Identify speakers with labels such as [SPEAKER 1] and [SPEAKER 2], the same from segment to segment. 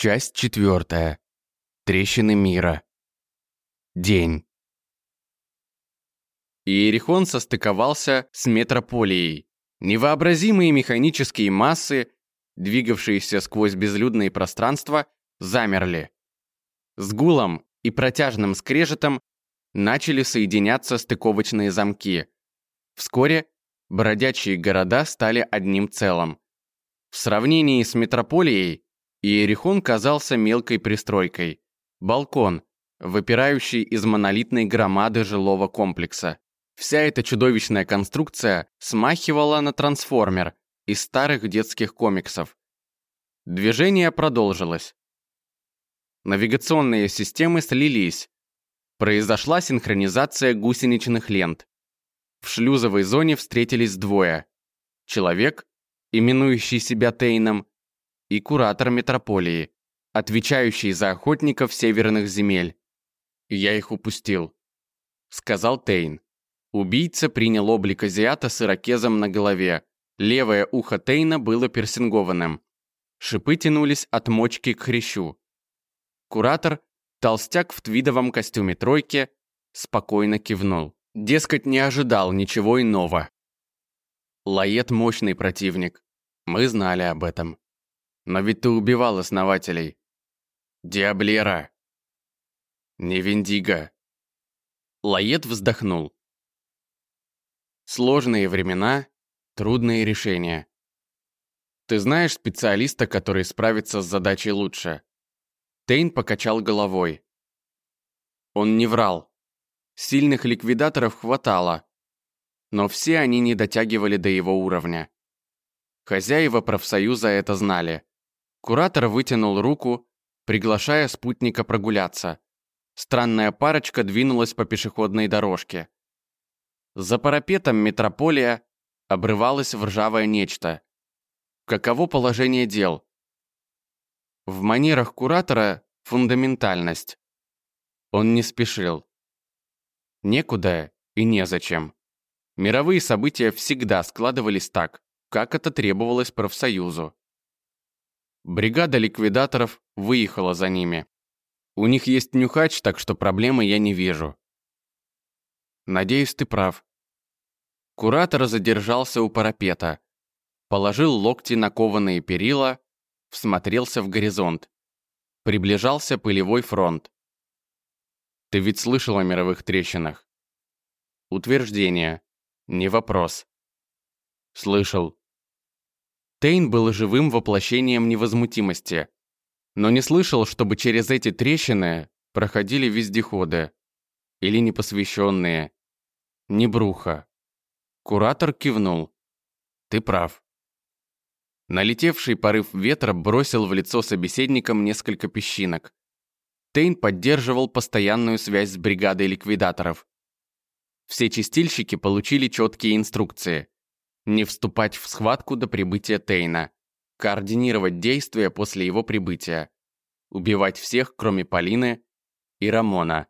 [SPEAKER 1] Часть четвертая. Трещины мира. День. Иерихон состыковался с метрополией. Невообразимые механические массы, двигавшиеся сквозь безлюдные пространства, замерли. С гулом и протяжным скрежетом начали соединяться стыковочные замки. Вскоре бродячие города стали одним целым. В сравнении с метрополией Иерихон казался мелкой пристройкой. Балкон, выпирающий из монолитной громады жилого комплекса. Вся эта чудовищная конструкция смахивала на трансформер из старых детских комиксов. Движение продолжилось. Навигационные системы слились. Произошла синхронизация гусеничных лент. В шлюзовой зоне встретились двое. Человек, именующий себя Тейном, и куратор метрополии, отвечающий за охотников северных земель. Я их упустил, сказал Тейн. Убийца принял облик азиата с ирокезом на голове. Левое ухо Тейна было персингованным. Шипы тянулись от мочки к хрящу. Куратор, толстяк в твидовом костюме тройки, спокойно кивнул. Дескать, не ожидал ничего иного. Лает мощный противник. Мы знали об этом. Но ведь ты убивал основателей. Диаблера. Не Виндиго. Лает вздохнул. Сложные времена, трудные решения. Ты знаешь специалиста, который справится с задачей лучше? Тейн покачал головой. Он не врал. Сильных ликвидаторов хватало, но все они не дотягивали до его уровня. Хозяева профсоюза это знали. Куратор вытянул руку, приглашая спутника прогуляться. Странная парочка двинулась по пешеходной дорожке. За парапетом метрополия обрывалось в ржавое нечто. Каково положение дел? В манерах куратора фундаментальность. Он не спешил. Некуда и незачем. Мировые события всегда складывались так, как это требовалось профсоюзу. Бригада ликвидаторов выехала за ними. У них есть нюхач, так что проблемы я не вижу. Надеюсь, ты прав. Куратор задержался у парапета, положил локти на кованые перила, всмотрелся в горизонт. Приближался пылевой фронт. Ты ведь слышал о мировых трещинах? Утверждение. Не вопрос. Слышал. Тейн был живым воплощением невозмутимости, но не слышал, чтобы через эти трещины проходили вездеходы или непосвященные. Не бруха. Куратор кивнул. Ты прав. Налетевший порыв ветра бросил в лицо собеседникам несколько песчинок. Тейн поддерживал постоянную связь с бригадой ликвидаторов. Все чистильщики получили четкие инструкции не вступать в схватку до прибытия Тейна, координировать действия после его прибытия, убивать всех, кроме Полины и Рамона.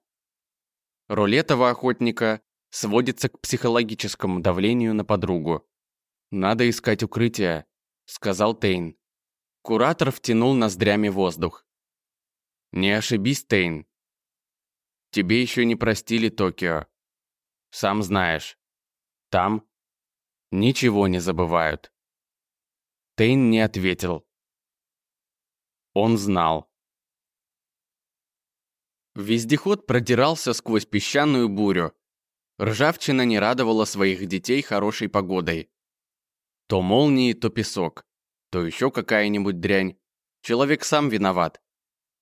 [SPEAKER 1] Роль этого охотника сводится к психологическому давлению на подругу. «Надо искать укрытие», — сказал Тейн. Куратор втянул ноздрями воздух. «Не ошибись, Тейн. Тебе еще не простили Токио. Сам знаешь. Там ничего не забывают. Тейн не ответил. Он знал. Вездеход продирался сквозь песчаную бурю. Ржавчина не радовала своих детей хорошей погодой. То молнии, то песок, то еще какая-нибудь дрянь. Человек сам виноват.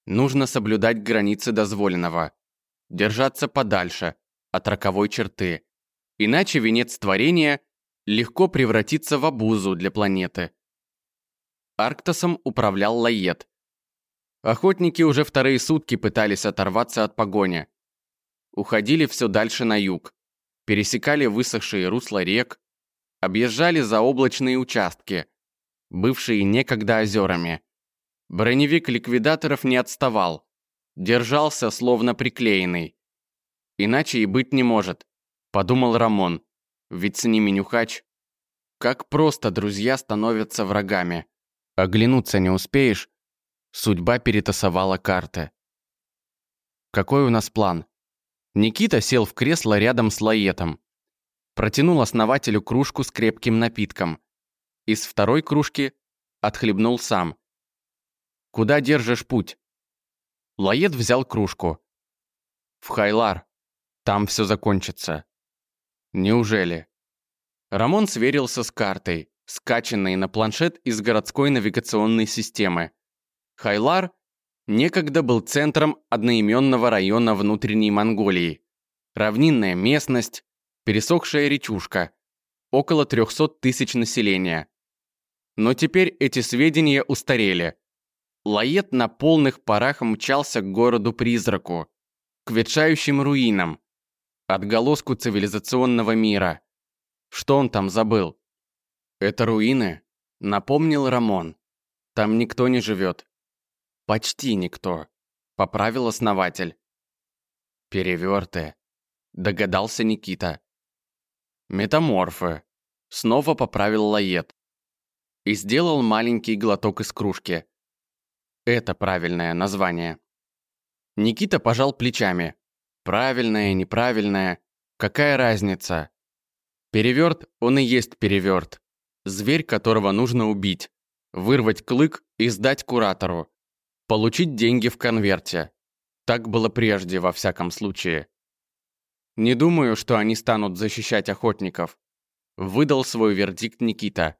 [SPEAKER 1] Нужно соблюдать границы дозволенного. Держаться подальше от роковой черты. Иначе венец творения легко превратиться в обузу для планеты. Арктосом управлял Лает. Охотники уже вторые сутки пытались оторваться от погони. Уходили все дальше на юг, пересекали высохшие русла рек, объезжали заоблачные участки, бывшие некогда озерами. Броневик ликвидаторов не отставал, держался словно приклеенный. Иначе и быть не может, подумал Рамон. Ведь с ними нюхач. Как просто друзья становятся врагами. Оглянуться не успеешь, Судьба перетасовала карты. Какой у нас план? Никита сел в кресло рядом с Лаетом. Протянул основателю кружку с крепким напитком. Из второй кружки отхлебнул сам. «Куда держишь путь?» Лает взял кружку. «В Хайлар. Там все закончится». «Неужели?» Рамон сверился с картой, скачанной на планшет из городской навигационной системы. Хайлар некогда был центром одноименного района внутренней Монголии. Равнинная местность, пересохшая речушка, около 300 тысяч населения. Но теперь эти сведения устарели. Лает на полных парах мчался к городу-призраку, к ветшающим руинам, отголоску цивилизационного мира. Что он там забыл? Это руины, напомнил Рамон. Там никто не живет. Почти никто, поправил основатель. Переверты, догадался Никита. Метаморфы, снова поправил Лает. И сделал маленький глоток из кружки. Это правильное название. Никита пожал плечами. Правильное, неправильное. Какая разница? Переверт, он и есть переверт. Зверь, которого нужно убить. Вырвать клык и сдать куратору. Получить деньги в конверте. Так было прежде, во всяком случае. Не думаю, что они станут защищать охотников. Выдал свой вердикт Никита.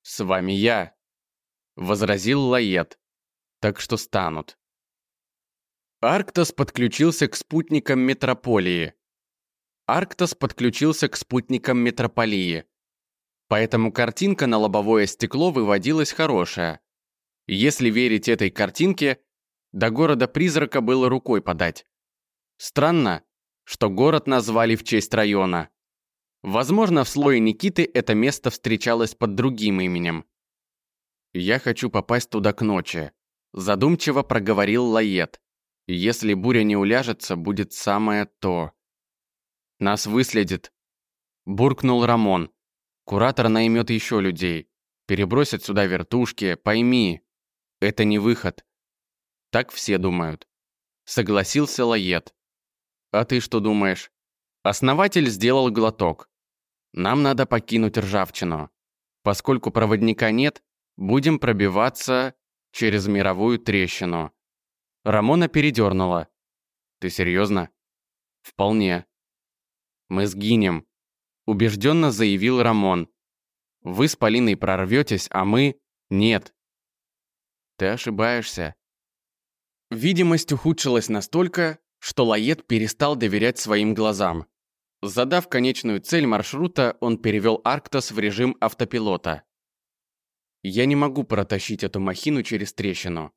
[SPEAKER 1] «С вами я», — возразил Лает. «Так что станут». Арктос подключился к спутникам метрополии. Арктос подключился к спутникам метрополии. Поэтому картинка на лобовое стекло выводилась хорошая. Если верить этой картинке, до города-призрака было рукой подать. Странно, что город назвали в честь района. Возможно, в слое Никиты это место встречалось под другим именем. «Я хочу попасть туда к ночи», – задумчиво проговорил Лает. «Если буря не уляжется, будет самое то». «Нас выследит», – буркнул Рамон. «Куратор наймет еще людей. Перебросит сюда вертушки, пойми. Это не выход». Так все думают. Согласился Лает. «А ты что думаешь?» Основатель сделал глоток. Нам надо покинуть ржавчину. Поскольку проводника нет, будем пробиваться через мировую трещину. Рамона передернула. Ты серьезно? Вполне. Мы сгинем, убежденно заявил Рамон. Вы с Полиной прорветесь, а мы – нет. Ты ошибаешься. Видимость ухудшилась настолько, что Лает перестал доверять своим глазам. Задав конечную цель маршрута, он перевел Арктос в режим автопилота. «Я не могу протащить эту махину через трещину»,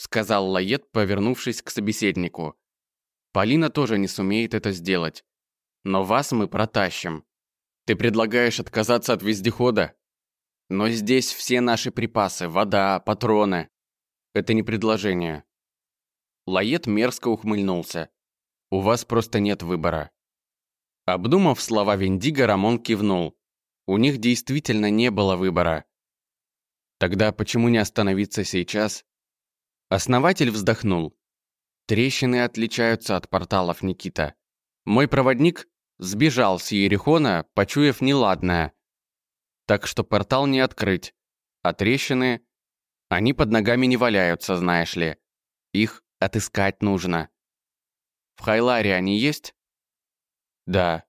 [SPEAKER 1] сказал Лает, повернувшись к собеседнику. «Полина тоже не сумеет это сделать. Но вас мы протащим. Ты предлагаешь отказаться от вездехода? Но здесь все наши припасы, вода, патроны. Это не предложение». Лает мерзко ухмыльнулся. «У вас просто нет выбора. Обдумав слова Виндиго, Рамон кивнул. У них действительно не было выбора. Тогда почему не остановиться сейчас? Основатель вздохнул. Трещины отличаются от порталов Никита. Мой проводник сбежал с Иерихона, почуяв неладное. Так что портал не открыть. А трещины... Они под ногами не валяются, знаешь ли. Их отыскать нужно. В Хайларе они есть? Да.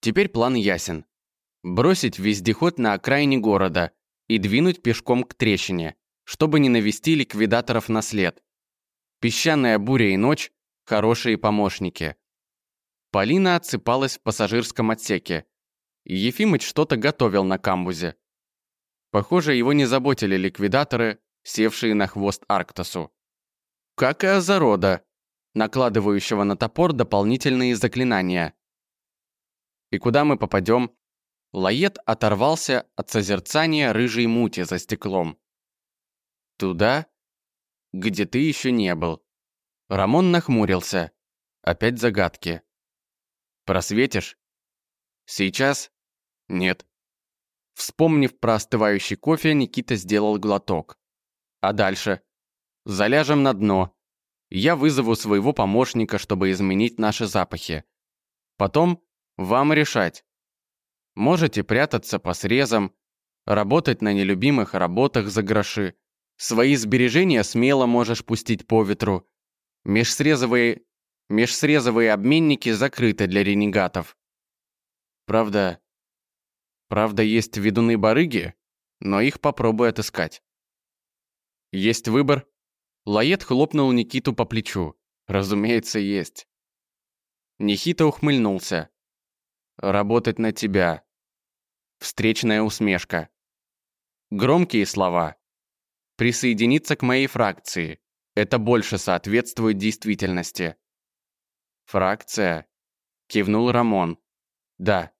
[SPEAKER 1] Теперь план ясен. Бросить вездеход на окраине города и двинуть пешком к трещине, чтобы не навести ликвидаторов на след. Песчаная буря и ночь – хорошие помощники. Полина отсыпалась в пассажирском отсеке. Ефимыч что-то готовил на камбузе. Похоже, его не заботили ликвидаторы, севшие на хвост Арктосу. Как и Азарода, накладывающего на топор дополнительные заклинания. И куда мы попадем? Лает оторвался от созерцания рыжей мути за стеклом. Туда, где ты еще не был. Рамон нахмурился. Опять загадки. Просветишь? Сейчас? Нет. Вспомнив про остывающий кофе, Никита сделал глоток. А дальше? Заляжем на дно. Я вызову своего помощника, чтобы изменить наши запахи. Потом вам решать. Можете прятаться по срезам, работать на нелюбимых работах за гроши. Свои сбережения смело можешь пустить по ветру. Межсрезовые, межсрезовые обменники закрыты для ренегатов. Правда, правда есть ведуны-барыги, но их попробуй отыскать. Есть выбор? Лает хлопнул Никиту по плечу. Разумеется, есть. Никита ухмыльнулся. Работать на тебя. Встречная усмешка. Громкие слова. Присоединиться к моей фракции. Это больше соответствует действительности. Фракция. Кивнул Рамон. Да.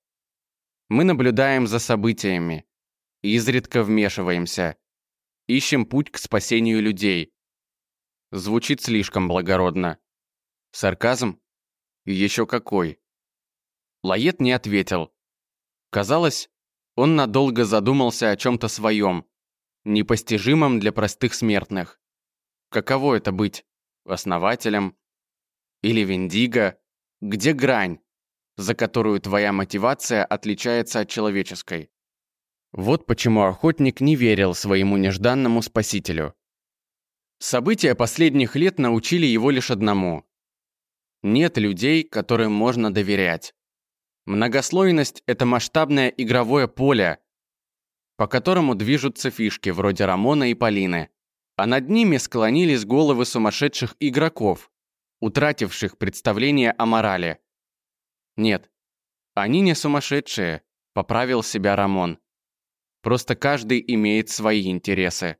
[SPEAKER 1] Мы наблюдаем за событиями. Изредка вмешиваемся. Ищем путь к спасению людей. Звучит слишком благородно. Сарказм? Еще какой. Лает не ответил. Казалось, он надолго задумался о чем-то своем, непостижимом для простых смертных. Каково это быть основателем или вендиго? Где грань, за которую твоя мотивация отличается от человеческой? Вот почему охотник не верил своему нежданному спасителю. События последних лет научили его лишь одному. Нет людей, которым можно доверять. Многослойность – это масштабное игровое поле, по которому движутся фишки вроде Рамона и Полины а над ними склонились головы сумасшедших игроков, утративших представление о морали. Нет, они не сумасшедшие, поправил себя Рамон. Просто каждый имеет свои интересы.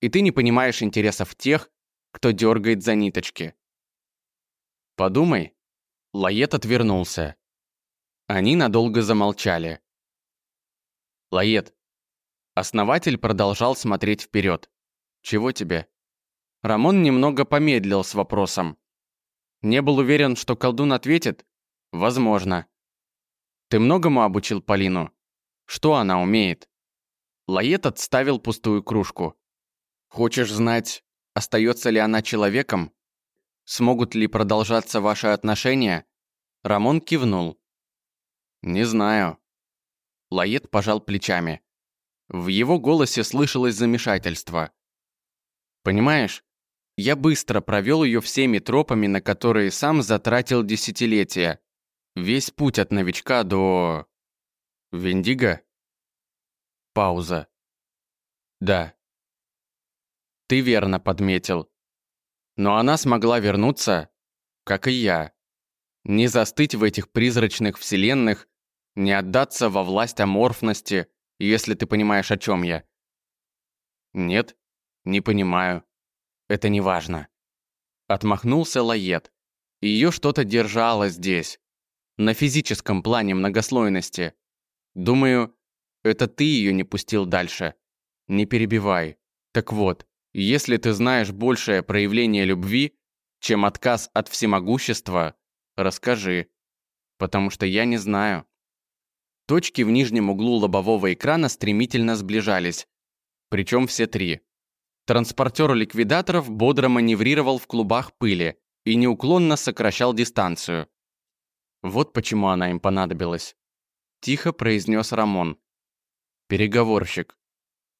[SPEAKER 1] И ты не понимаешь интересов тех, кто дергает за ниточки. Подумай. Лает отвернулся. Они надолго замолчали. Лает. Основатель продолжал смотреть вперед. «Чего тебе?» Рамон немного помедлил с вопросом. Не был уверен, что колдун ответит? Возможно. «Ты многому обучил Полину? Что она умеет?» Лает отставил пустую кружку. «Хочешь знать, остается ли она человеком? Смогут ли продолжаться ваши отношения?» Рамон кивнул. «Не знаю». Лает пожал плечами. В его голосе слышалось замешательство. Понимаешь, я быстро провел ее всеми тропами, на которые сам затратил десятилетия. Весь путь от новичка до... Вендиго? Пауза. Да. Ты верно подметил. Но она смогла вернуться, как и я. Не застыть в этих призрачных вселенных, не отдаться во власть аморфности, если ты понимаешь, о чем я. Нет, «Не понимаю. Это не важно». Отмахнулся Лает. Ее что-то держало здесь. На физическом плане многослойности. Думаю, это ты ее не пустил дальше. Не перебивай. Так вот, если ты знаешь большее проявление любви, чем отказ от всемогущества, расскажи. Потому что я не знаю. Точки в нижнем углу лобового экрана стремительно сближались. Причем все три. Транспортер ликвидаторов бодро маневрировал в клубах пыли и неуклонно сокращал дистанцию. Вот почему она им понадобилась. Тихо произнес Рамон. Переговорщик.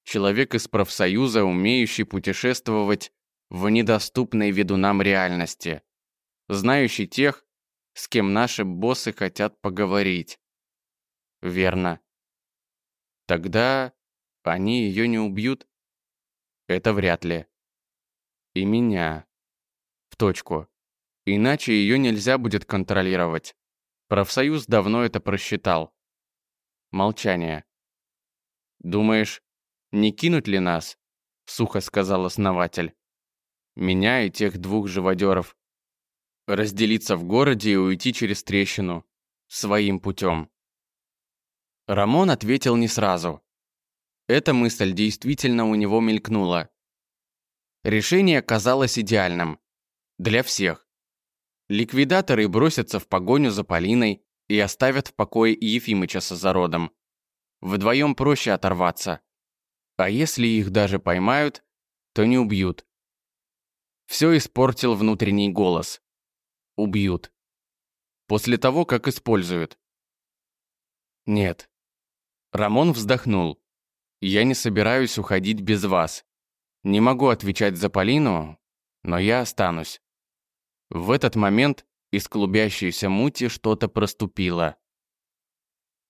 [SPEAKER 1] Человек из профсоюза, умеющий путешествовать в недоступной виду нам реальности. Знающий тех, с кем наши боссы хотят поговорить. Верно. Тогда они ее не убьют? Это вряд ли. И меня. В точку. Иначе ее нельзя будет контролировать. Профсоюз давно это просчитал. Молчание. «Думаешь, не кинуть ли нас?» — сухо сказал основатель. «Меня и тех двух живодеров. Разделиться в городе и уйти через трещину. Своим путем». Рамон ответил не сразу. Эта мысль действительно у него мелькнула. Решение казалось идеальным. Для всех. Ликвидаторы бросятся в погоню за Полиной и оставят в покое Ефимыча с Азародом. Вдвоем проще оторваться. А если их даже поймают, то не убьют. Все испортил внутренний голос. Убьют. После того, как используют. Нет. Рамон вздохнул. Я не собираюсь уходить без вас. Не могу отвечать за Полину, но я останусь. В этот момент из клубящейся мути что-то проступило.